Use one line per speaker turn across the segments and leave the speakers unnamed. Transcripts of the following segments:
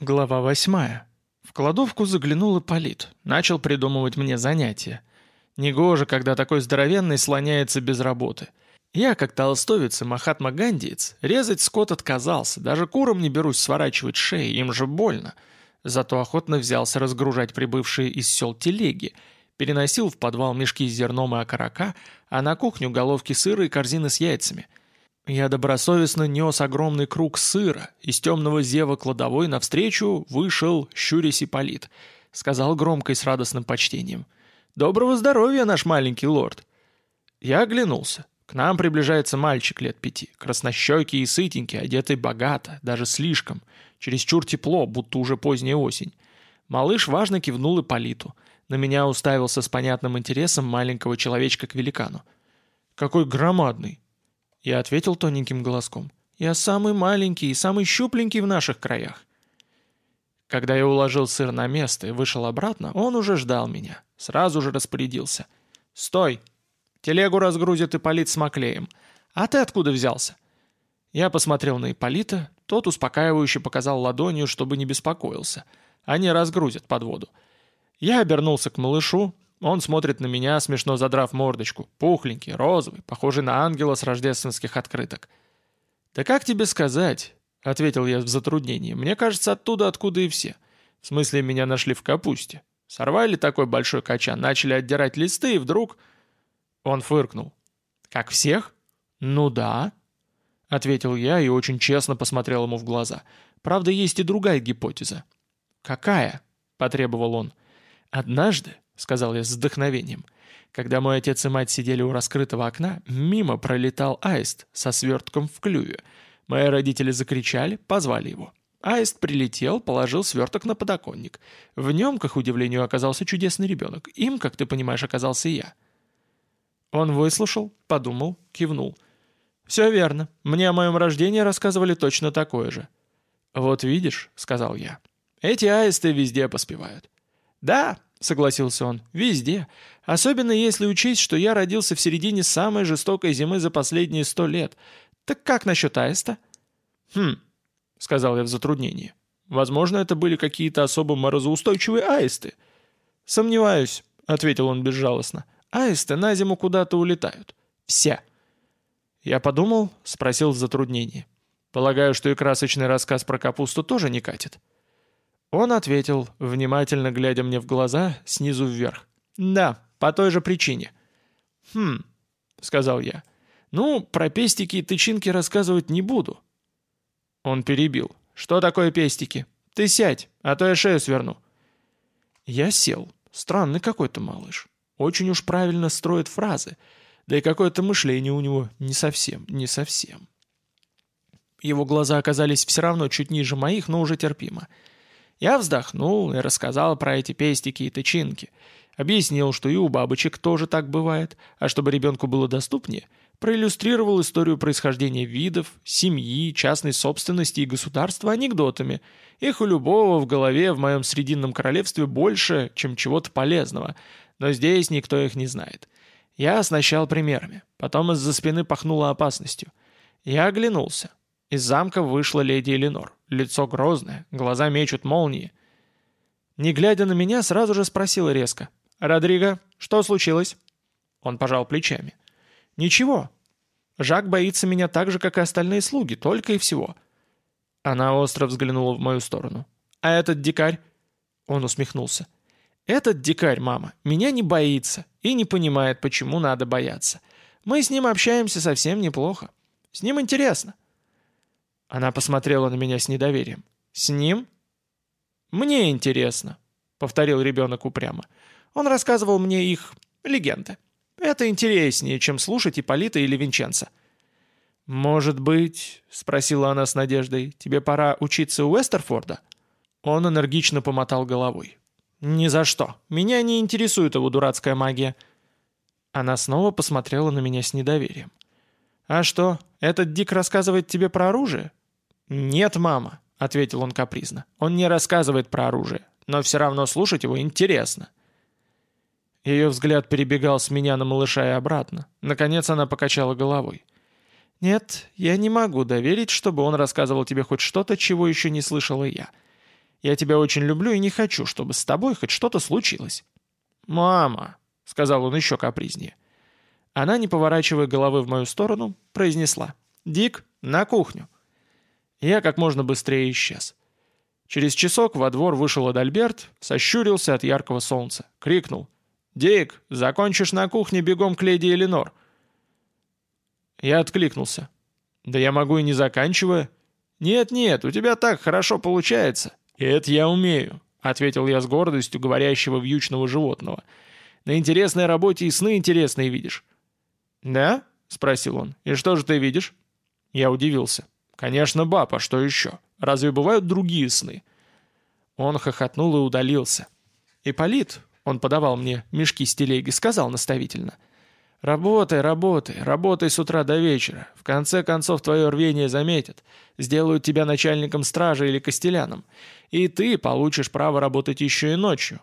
Глава восьмая. В кладовку заглянул Ипполит. Начал придумывать мне занятия. Негоже, когда такой здоровенный слоняется без работы. Я, как толстовец и махатма гандиец, резать скот отказался, даже курам не берусь сворачивать шеи, им же больно. Зато охотно взялся разгружать прибывшие из сел телеги, переносил в подвал мешки с зерном и окорока, а на кухню головки сыра и корзины с яйцами – я добросовестно нес огромный круг сыра, из темного зева кладовой навстречу вышел щурясь Ипполит. Сказал громко и с радостным почтением. «Доброго здоровья, наш маленький лорд!» Я оглянулся. К нам приближается мальчик лет пяти, краснощекий и сытенький, одетый богато, даже слишком. Чересчур тепло, будто уже поздняя осень. Малыш важно кивнул Ипполиту. На меня уставился с понятным интересом маленького человечка к великану. «Какой громадный!» Я ответил тоненьким голоском. «Я самый маленький и самый щупленький в наших краях». Когда я уложил сыр на место и вышел обратно, он уже ждал меня. Сразу же распорядился. «Стой! Телегу разгрузит Ипполит с Маклеем. А ты откуда взялся?» Я посмотрел на Ипполита, тот успокаивающе показал ладонью, чтобы не беспокоился. Они разгрузят под воду. Я обернулся к малышу, он смотрит на меня, смешно задрав мордочку. Пухленький, розовый, похожий на ангела с рождественских открыток. «Да как тебе сказать?» — ответил я в затруднении. «Мне кажется, оттуда, откуда и все. В смысле, меня нашли в капусте. Сорвали такой большой качан, начали отдирать листы, и вдруг...» Он фыркнул. «Как всех?» «Ну да», — ответил я и очень честно посмотрел ему в глаза. «Правда, есть и другая гипотеза». «Какая?» — потребовал он. «Однажды — сказал я с вдохновением. Когда мой отец и мать сидели у раскрытого окна, мимо пролетал аист со свертком в клюве. Мои родители закричали, позвали его. Аист прилетел, положил сверток на подоконник. В нем, к их удивлению, оказался чудесный ребенок. Им, как ты понимаешь, оказался я. Он выслушал, подумал, кивнул. «Все верно. Мне о моем рождении рассказывали точно такое же». «Вот видишь», — сказал я, — «эти аисты везде поспевают». «Да, — согласился он, — «везде. Особенно если учесть, что я родился в середине самой жестокой зимы за последние сто лет. Так как насчет аиста?» «Хм», — сказал я в затруднении. «Возможно, это были какие-то особо морозоустойчивые аисты». «Сомневаюсь», — ответил он безжалостно. «Аисты на зиму куда-то улетают. Все». Я подумал, спросил в затруднении. «Полагаю, что и красочный рассказ про капусту тоже не катит». Он ответил, внимательно глядя мне в глаза, снизу вверх. «Да, по той же причине». «Хм», — сказал я. «Ну, про пестики и тычинки рассказывать не буду». Он перебил. «Что такое пестики? Ты сядь, а то я шею сверну». Я сел. Странный какой-то малыш. Очень уж правильно строит фразы. Да и какое-то мышление у него не совсем, не совсем. Его глаза оказались все равно чуть ниже моих, но уже терпимо. Я вздохнул и рассказал про эти пестики и тычинки. Объяснил, что и у бабочек тоже так бывает, а чтобы ребенку было доступнее, проиллюстрировал историю происхождения видов, семьи, частной собственности и государства анекдотами. Их у любого в голове в моем Срединном Королевстве больше, чем чего-то полезного, но здесь никто их не знает. Я оснащал примерами, потом из-за спины пахнуло опасностью. Я оглянулся. Из замка вышла леди Эленор. Лицо грозное, глаза мечут молнии. Не глядя на меня, сразу же спросила резко. «Родриго, что случилось?» Он пожал плечами. «Ничего. Жак боится меня так же, как и остальные слуги, только и всего». Она остро взглянула в мою сторону. «А этот дикарь?» Он усмехнулся. «Этот дикарь, мама, меня не боится и не понимает, почему надо бояться. Мы с ним общаемся совсем неплохо. С ним интересно». Она посмотрела на меня с недоверием. «С ним?» «Мне интересно», — повторил ребенок упрямо. «Он рассказывал мне их легенды. Это интереснее, чем слушать Ипполита или Винченца». «Может быть, — спросила она с надеждой, — тебе пора учиться у Эстерфорда?» Он энергично помотал головой. «Ни за что. Меня не интересует его дурацкая магия». Она снова посмотрела на меня с недоверием. «А что, этот Дик рассказывает тебе про оружие?» «Нет, мама», — ответил он капризно. «Он не рассказывает про оружие, но все равно слушать его интересно». Ее взгляд перебегал с меня на малыша и обратно. Наконец она покачала головой. «Нет, я не могу доверить, чтобы он рассказывал тебе хоть что-то, чего еще не слышала я. Я тебя очень люблю и не хочу, чтобы с тобой хоть что-то случилось». «Мама», — сказал он еще капризнее. Она, не поворачивая головы в мою сторону, произнесла. «Дик, на кухню». Я как можно быстрее исчез. Через часок во двор вышел Адальберт, сощурился от яркого солнца, крикнул. «Дик, закончишь на кухне бегом к леди Эленор». Я откликнулся. «Да я могу и не заканчивая». «Нет-нет, у тебя так хорошо получается». «Это я умею», — ответил я с гордостью говорящего вьючного животного. «На интересной работе и сны интересные видишь». «Да?» — спросил он. «И что же ты видишь?» Я удивился. «Конечно, баб, а что еще? Разве бывают другие сны?» Он хохотнул и удалился. «Ипполит», — он подавал мне мешки с телеги, сказал наставительно. «Работай, работай, работай с утра до вечера. В конце концов твое рвение заметят. Сделают тебя начальником стражи или костеляном. И ты получишь право работать еще и ночью».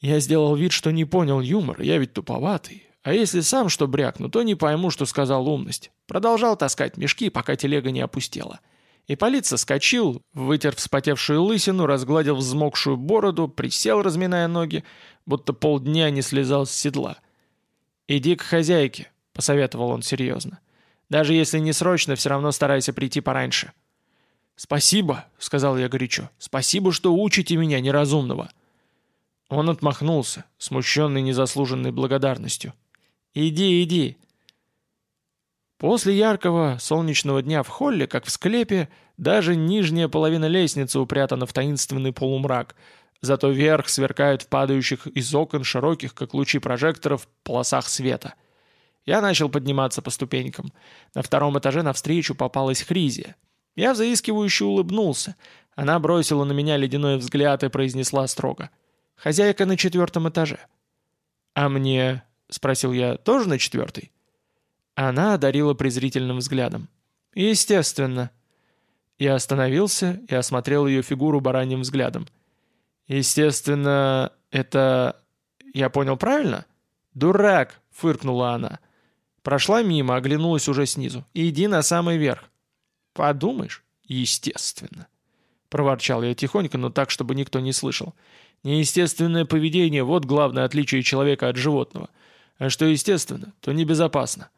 Я сделал вид, что не понял юмор, я ведь туповатый. А если сам что брякну, то не пойму, что сказал умность. Продолжал таскать мешки, пока телега не опустела. И Ипполит соскочил, вытер вспотевшую лысину, разгладил взмокшую бороду, присел, разминая ноги, будто полдня не слезал с седла. «Иди к хозяйке», — посоветовал он серьезно. «Даже если не срочно, все равно старайся прийти пораньше». «Спасибо», — сказал я горячо. «Спасибо, что учите меня неразумного». Он отмахнулся, смущенный незаслуженной благодарностью. «Иди, иди!» После яркого солнечного дня в холле, как в склепе, даже нижняя половина лестницы упрятана в таинственный полумрак, зато верх сверкает в падающих из окон широких, как лучи прожекторов, полосах света. Я начал подниматься по ступенькам. На втором этаже навстречу попалась Хризия. Я заискивающе улыбнулся. Она бросила на меня ледяной взгляд и произнесла строго. «Хозяйка на четвертом этаже». «А мне — спросил я, — тоже на четвертый?» Она одарила презрительным взглядом. «Естественно». Я остановился и осмотрел ее фигуру бараньим взглядом. «Естественно, это... Я понял правильно?» «Дурак!» — фыркнула она. Прошла мимо, оглянулась уже снизу. «Иди на самый верх». «Подумаешь?» «Естественно». Проворчал я тихонько, но так, чтобы никто не слышал. «Неестественное поведение — вот главное отличие человека от животного. А что естественно, то небезопасно.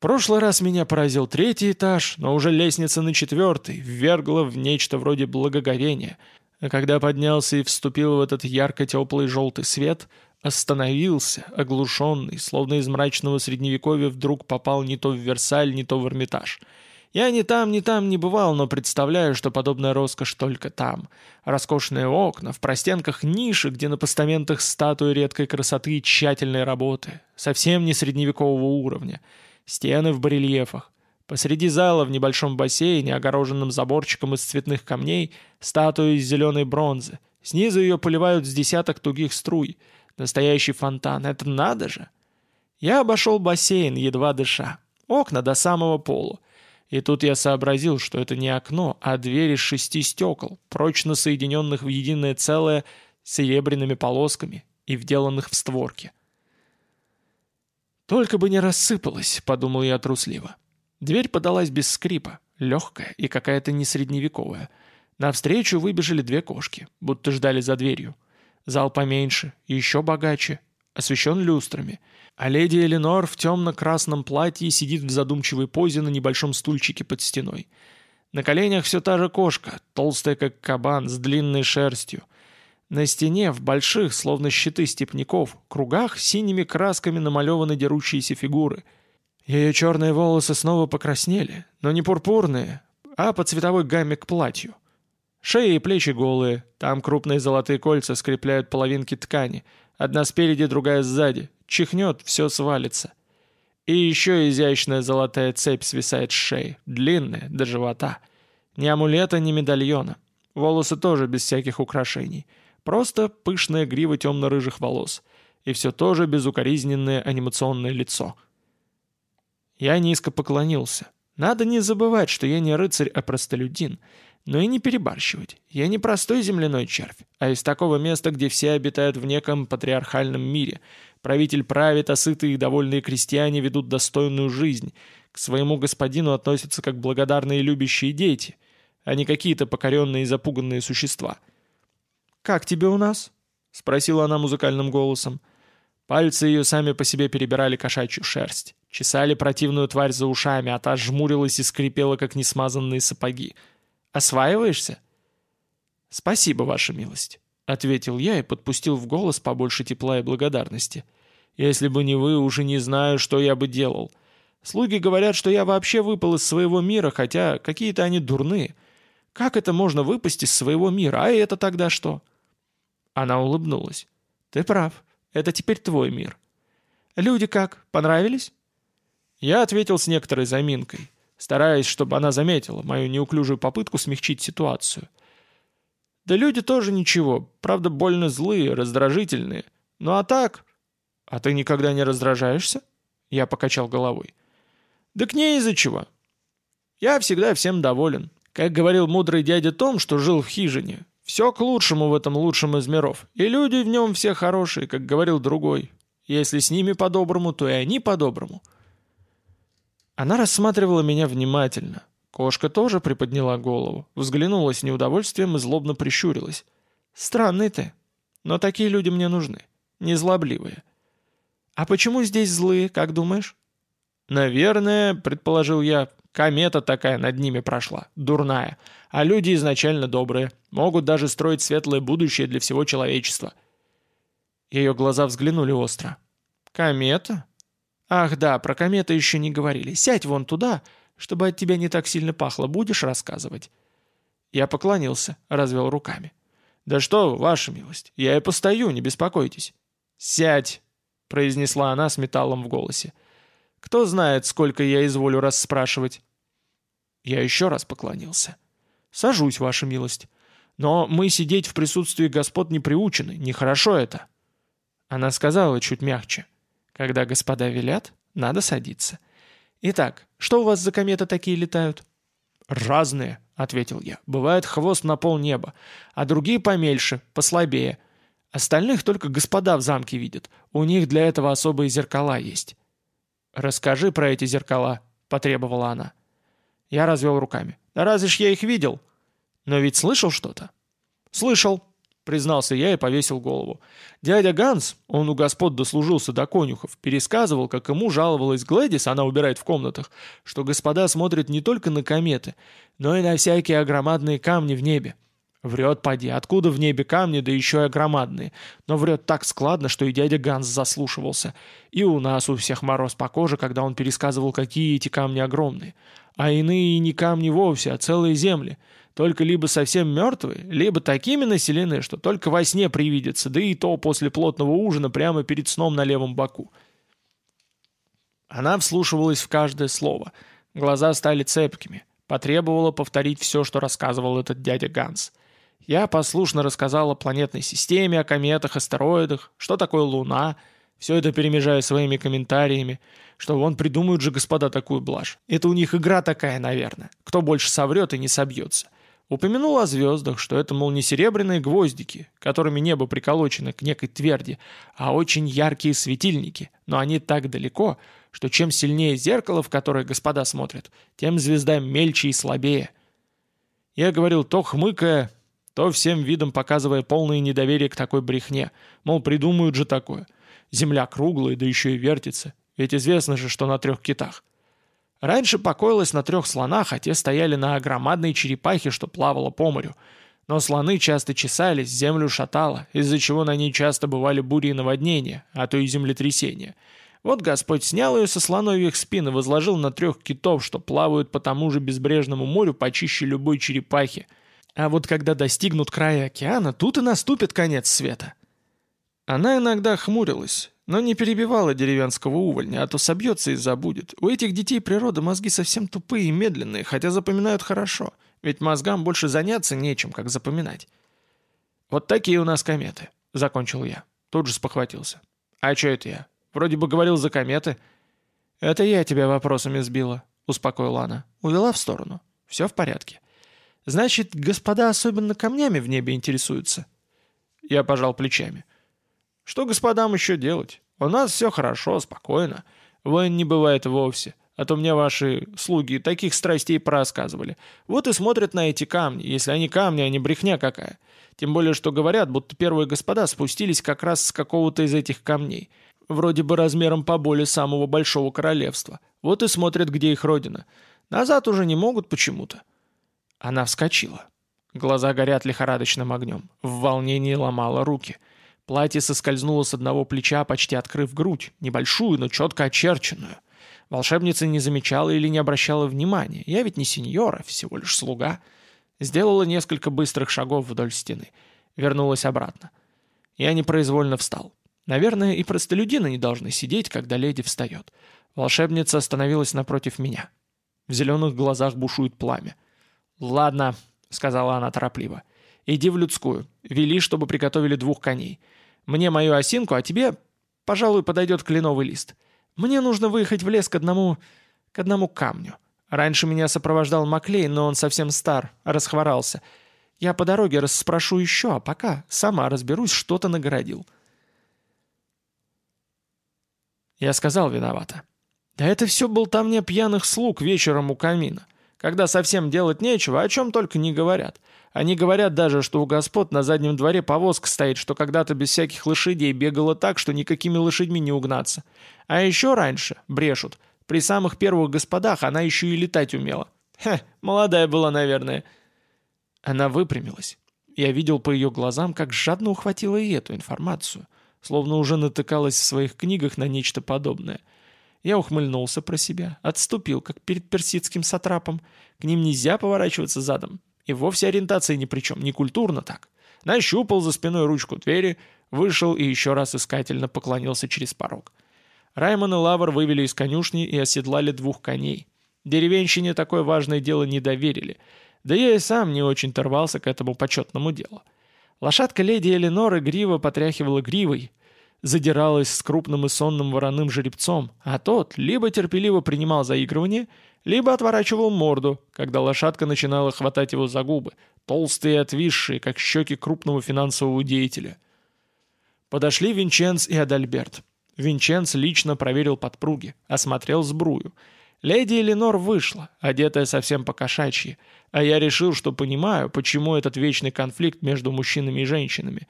Прошлый раз меня поразил третий этаж, но уже лестница на четвертый ввергла в нечто вроде благоговения. А когда поднялся и вступил в этот ярко-теплый желтый свет, остановился, оглушенный, словно из мрачного средневековья вдруг попал не то в Версаль, не то в Эрмитаж — я ни там, ни там не бывал, но представляю, что подобная роскошь только там. Роскошные окна, в простенках ниши, где на постаментах статуи редкой красоты и тщательной работы, совсем не средневекового уровня. Стены в барельефах. Посреди зала в небольшом бассейне, огороженном заборчиком из цветных камней, статуя из зеленой бронзы. Снизу ее поливают с десяток тугих струй. Настоящий фонтан. Это надо же! Я обошел бассейн, едва дыша. Окна до самого пола. И тут я сообразил, что это не окно, а дверь из шести стекол, прочно соединенных в единое целое серебряными полосками и вделанных в створки. «Только бы не рассыпалась», — подумал я трусливо. Дверь подалась без скрипа, легкая и какая-то несредневековая. Навстречу выбежали две кошки, будто ждали за дверью. Зал поменьше, еще богаче, освещен люстрами — а леди Эленор в темно-красном платье сидит в задумчивой позе на небольшом стульчике под стеной. На коленях все та же кошка, толстая как кабан, с длинной шерстью. На стене, в больших, словно щиты степняков, кругах синими красками намалеваны дерущиеся фигуры. Ее черные волосы снова покраснели, но не пурпурные, а по цветовой гамме к платью. Шеи и плечи голые, там крупные золотые кольца скрепляют половинки ткани, одна спереди, другая сзади, Чихнет, все свалится. И еще изящная золотая цепь свисает с шеи, длинная, до живота. Ни амулета, ни медальона. Волосы тоже без всяких украшений. Просто пышная грива темно-рыжих волос. И все тоже безукоризненное анимационное лицо. Я низко поклонился. Надо не забывать, что я не рыцарь, а простолюдин. Но и не перебарщивать. Я не простой земляной червь, а из такого места, где все обитают в неком патриархальном мире — Правитель правит, а сытые и довольные крестьяне ведут достойную жизнь. К своему господину относятся как благодарные любящие дети. а не какие-то покоренные и запуганные существа. «Как тебе у нас?» — спросила она музыкальным голосом. Пальцы ее сами по себе перебирали кошачью шерсть, чесали противную тварь за ушами, а та жмурилась и скрипела, как несмазанные сапоги. «Осваиваешься?» «Спасибо, ваша милость», — ответил я и подпустил в голос побольше тепла и благодарности. «Если бы не вы, уже не знаю, что я бы делал. Слуги говорят, что я вообще выпал из своего мира, хотя какие-то они дурные. Как это можно выпасть из своего мира, а это тогда что?» Она улыбнулась. «Ты прав. Это теперь твой мир». «Люди как? Понравились?» Я ответил с некоторой заминкой, стараясь, чтобы она заметила мою неуклюжую попытку смягчить ситуацию. «Да люди тоже ничего, правда, больно злые, раздражительные. Ну а так...» «А ты никогда не раздражаешься?» Я покачал головой. Да к ней из-за чего. Я всегда всем доволен. Как говорил мудрый дядя Том, что жил в хижине. Все к лучшему в этом лучшем из миров. И люди в нем все хорошие, как говорил другой. Если с ними по-доброму, то и они по-доброму. Она рассматривала меня внимательно. Кошка тоже приподняла голову, взглянула с неудовольствием и злобно прищурилась. «Странный ты. Но такие люди мне нужны. Незлобливые». «А почему здесь злые, как думаешь?» «Наверное, — предположил я, — комета такая над ними прошла, дурная, а люди изначально добрые, могут даже строить светлое будущее для всего человечества». Ее глаза взглянули остро. «Комета? Ах да, про кометы еще не говорили. Сядь вон туда, чтобы от тебя не так сильно пахло, будешь рассказывать?» Я поклонился, развел руками. «Да что, ваша милость, я и постою, не беспокойтесь». «Сядь!» — произнесла она с металлом в голосе. Кто знает, сколько я изволю расспрашивать?» Я еще раз поклонился. «Сажусь, ваша милость. Но мы сидеть в присутствии господ не приучены, нехорошо это». Она сказала чуть мягче. «Когда господа велят, надо садиться. Итак, что у вас за кометы такие летают?» «Разные», — ответил я. «Бывает хвост на полнеба, а другие помельче, послабее. Остальных только господа в замке видят. У них для этого особые зеркала есть». «Расскажи про эти зеркала», — потребовала она. Я развел руками. «Да разве ж я их видел?» «Но ведь слышал что-то?» «Слышал», — признался я и повесил голову. Дядя Ганс, он у господ дослужился до конюхов, пересказывал, как ему жаловалась Глэдис, она убирает в комнатах, что господа смотрят не только на кометы, но и на всякие огромадные камни в небе. Врет, поди, откуда в небе камни, да еще и огромадные. Но врет так складно, что и дядя Ганс заслушивался. И у нас у всех мороз по коже, когда он пересказывал, какие эти камни огромные. А иные и не камни вовсе, а целые земли. Только либо совсем мертвые, либо такими населены, что только во сне привидятся, да и то после плотного ужина прямо перед сном на левом боку. Она вслушивалась в каждое слово. Глаза стали цепкими. Потребовала повторить все, что рассказывал этот дядя Ганс. — я послушно рассказал о планетной системе, о кометах, астероидах, что такое Луна, все это перемежая своими комментариями, что вон придумают же господа такую блажь. Это у них игра такая, наверное. Кто больше соврет и не собьется. Упомянул о звездах, что это, мол, не серебряные гвоздики, которыми небо приколочено к некой тверди, а очень яркие светильники, но они так далеко, что чем сильнее зеркало, в которое господа смотрят, тем звезда мельче и слабее. Я говорил то хмыкая, то всем видом показывая полное недоверие к такой брехне, мол, придумают же такое. Земля круглая, да еще и вертится, ведь известно же, что на трех китах. Раньше покоилась на трех слонах, а те стояли на огромадной черепахе, что плавала по морю. Но слоны часто чесались, землю шатало, из-за чего на ней часто бывали бури и наводнения, а то и землетрясения. Вот Господь снял ее со слоновьих спин и возложил на трех китов, что плавают по тому же безбрежному морю почище любой черепахи – а вот когда достигнут края океана, тут и наступит конец света. Она иногда хмурилась, но не перебивала деревенского увольня, а то собьется и забудет. У этих детей природа мозги совсем тупые и медленные, хотя запоминают хорошо, ведь мозгам больше заняться нечем, как запоминать. «Вот такие у нас кометы», — закончил я. Тут же спохватился. «А что это я? Вроде бы говорил за кометы». «Это я тебя вопросами сбила», — успокоила она. Увела в сторону. «Все в порядке. Значит, господа особенно камнями в небе интересуются?» Я пожал плечами. «Что господам еще делать? У нас все хорошо, спокойно. Войн не бывает вовсе. а то мне ваши слуги таких страстей порассказывали. Вот и смотрят на эти камни, если они камни, а не брехня какая. Тем более, что говорят, будто первые господа спустились как раз с какого-то из этих камней. Вроде бы размером по более самого большого королевства. Вот и смотрят, где их родина. Назад уже не могут почему-то. Она вскочила. Глаза горят лихорадочным огнем. В волнении ломала руки. Платье соскользнуло с одного плеча, почти открыв грудь, небольшую, но четко очерченную. Волшебница не замечала или не обращала внимания. Я ведь не сеньора, всего лишь слуга. Сделала несколько быстрых шагов вдоль стены. Вернулась обратно. Я непроизвольно встал. Наверное, и простолюдины не должны сидеть, когда леди встает. Волшебница остановилась напротив меня. В зеленых глазах бушует пламя. «Ладно», — сказала она торопливо. «Иди в людскую. Вели, чтобы приготовили двух коней. Мне мою осинку, а тебе, пожалуй, подойдет кленовый лист. Мне нужно выехать в лес к одному... к одному камню. Раньше меня сопровождал Маклей, но он совсем стар, расхворался. Я по дороге расспрошу еще, а пока сама разберусь, что-то нагородил». Я сказал виновато. «Да это все мне пьяных слуг вечером у камина. Когда совсем делать нечего, о чем только не говорят. Они говорят даже, что у господ на заднем дворе повозка стоит, что когда-то без всяких лошадей бегала так, что никакими лошадьми не угнаться. А еще раньше, брешут, при самых первых господах она еще и летать умела. Хе, молодая была, наверное. Она выпрямилась. Я видел по ее глазам, как жадно ухватила и эту информацию, словно уже натыкалась в своих книгах на нечто подобное. Я ухмыльнулся про себя, отступил, как перед персидским сатрапом. К ним нельзя поворачиваться задом. И вовсе ориентация ни при чем, не культурно так. Нащупал за спиной ручку двери, вышел и еще раз искательно поклонился через порог. Раймон и Лавр вывели из конюшни и оседлали двух коней. Деревенщине такое важное дело не доверили. Да я и сам не очень торвался к этому почетному делу. Лошадка леди Эленоры гриво потряхивала гривой, задиралась с крупным и сонным вороным жеребцом, а тот либо терпеливо принимал заигрывание, либо отворачивал морду, когда лошадка начинала хватать его за губы, толстые и отвисшие, как щеки крупного финансового деятеля. Подошли Винченц и Адальберт. Винченц лично проверил подпруги, осмотрел сбрую. Леди Эленор вышла, одетая совсем по-кошачьи, а я решил, что понимаю, почему этот вечный конфликт между мужчинами и женщинами.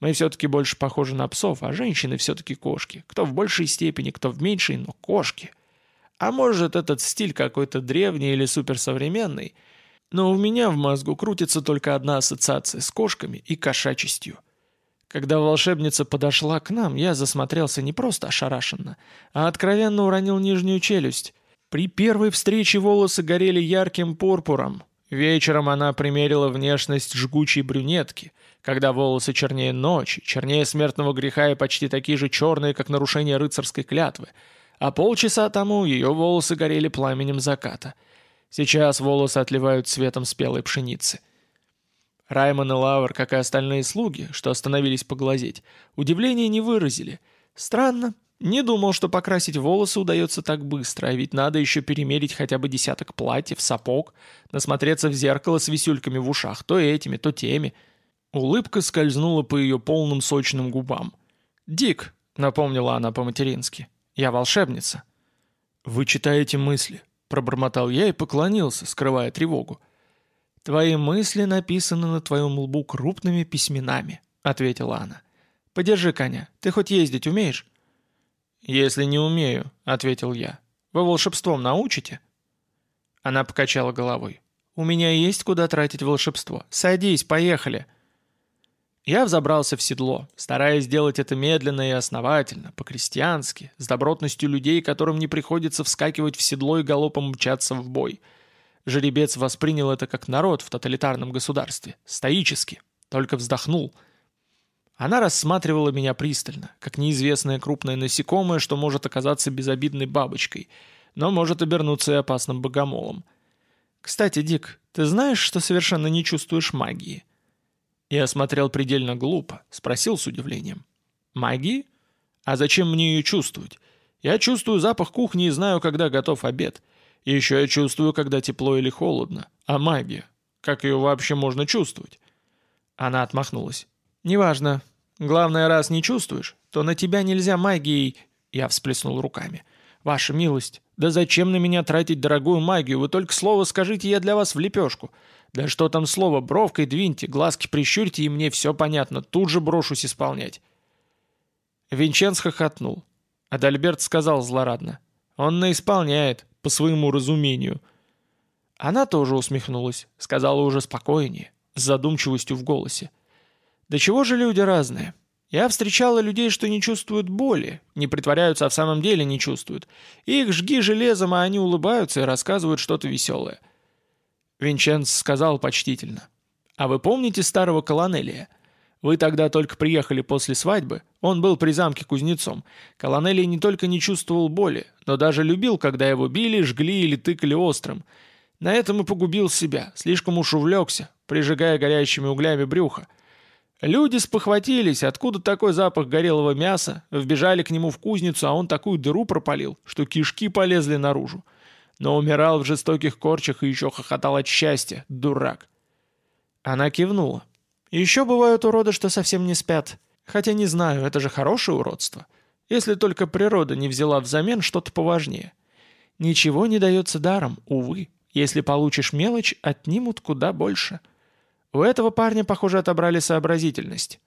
Мы все-таки больше похожи на псов, а женщины все-таки кошки. Кто в большей степени, кто в меньшей, но кошки. А может, этот стиль какой-то древний или суперсовременный, но у меня в мозгу крутится только одна ассоциация с кошками и кошачестью. Когда волшебница подошла к нам, я засмотрелся не просто ошарашенно, а откровенно уронил нижнюю челюсть. При первой встрече волосы горели ярким пурпуром. Вечером она примерила внешность жгучей брюнетки, когда волосы чернее ночи, чернее смертного греха и почти такие же черные, как нарушение рыцарской клятвы. А полчаса тому ее волосы горели пламенем заката. Сейчас волосы отливают цветом спелой пшеницы. Раймон и Лауэр, как и остальные слуги, что остановились поглазеть, удивления не выразили. Странно. Не думал, что покрасить волосы удается так быстро, а ведь надо еще перемерить хотя бы десяток платьев, сапог, насмотреться в зеркало с висюльками в ушах, то этими, то теми. Улыбка скользнула по ее полным сочным губам. «Дик», — напомнила она по-матерински, — «я волшебница». «Вы читаете мысли», — пробормотал я и поклонился, скрывая тревогу. «Твои мысли написаны на твоем лбу крупными письменами», — ответила она. «Подержи коня. Ты хоть ездить умеешь?» «Если не умею», — ответил я. «Вы волшебством научите?» Она покачала головой. «У меня есть куда тратить волшебство. Садись, поехали!» Я взобрался в седло, стараясь сделать это медленно и основательно, по-крестьянски, с добротностью людей, которым не приходится вскакивать в седло и галопом мчаться в бой — Жеребец воспринял это как народ в тоталитарном государстве, стоически, только вздохнул. Она рассматривала меня пристально, как неизвестное крупное насекомое, что может оказаться безобидной бабочкой, но может обернуться и опасным богомолом. «Кстати, Дик, ты знаешь, что совершенно не чувствуешь магии?» Я смотрел предельно глупо, спросил с удивлением. «Магии? А зачем мне ее чувствовать? Я чувствую запах кухни и знаю, когда готов обед. И еще я чувствую, когда тепло или холодно. А магия? Как ее вообще можно чувствовать?» Она отмахнулась. «Неважно. Главное, раз не чувствуешь, то на тебя нельзя магией...» Я всплеснул руками. «Ваша милость, да зачем на меня тратить дорогую магию? Вы только слово скажите, я для вас в лепешку. Да что там слово, бровкой двиньте, глазки прищурьте, и мне все понятно, тут же брошусь исполнять». Винченц хохотнул. Адальберт сказал злорадно. «Он наисполняет, по своему разумению». Она тоже усмехнулась, сказала уже спокойнее, с задумчивостью в голосе. «Да чего же люди разные? Я встречала людей, что не чувствуют боли, не притворяются, а в самом деле не чувствуют. Их жги железом, а они улыбаются и рассказывают что-то веселое». Винченц сказал почтительно. «А вы помните старого колонелия? Вы тогда только приехали после свадьбы, он был при замке кузнецом. Колонелий не только не чувствовал боли, но даже любил, когда его били, жгли или тыкали острым. На этом и погубил себя, слишком уж увлекся, прижигая горящими углями брюха. Люди спохватились, откуда такой запах горелого мяса, вбежали к нему в кузницу, а он такую дыру пропалил, что кишки полезли наружу. Но умирал в жестоких корчах и еще хохотал от счастья, дурак. Она кивнула. Еще бывают уроды, что совсем не спят. Хотя не знаю, это же хорошее уродство. Если только природа не взяла взамен что-то поважнее. Ничего не дается даром, увы. Если получишь мелочь, отнимут куда больше. У этого парня, похоже, отобрали сообразительность.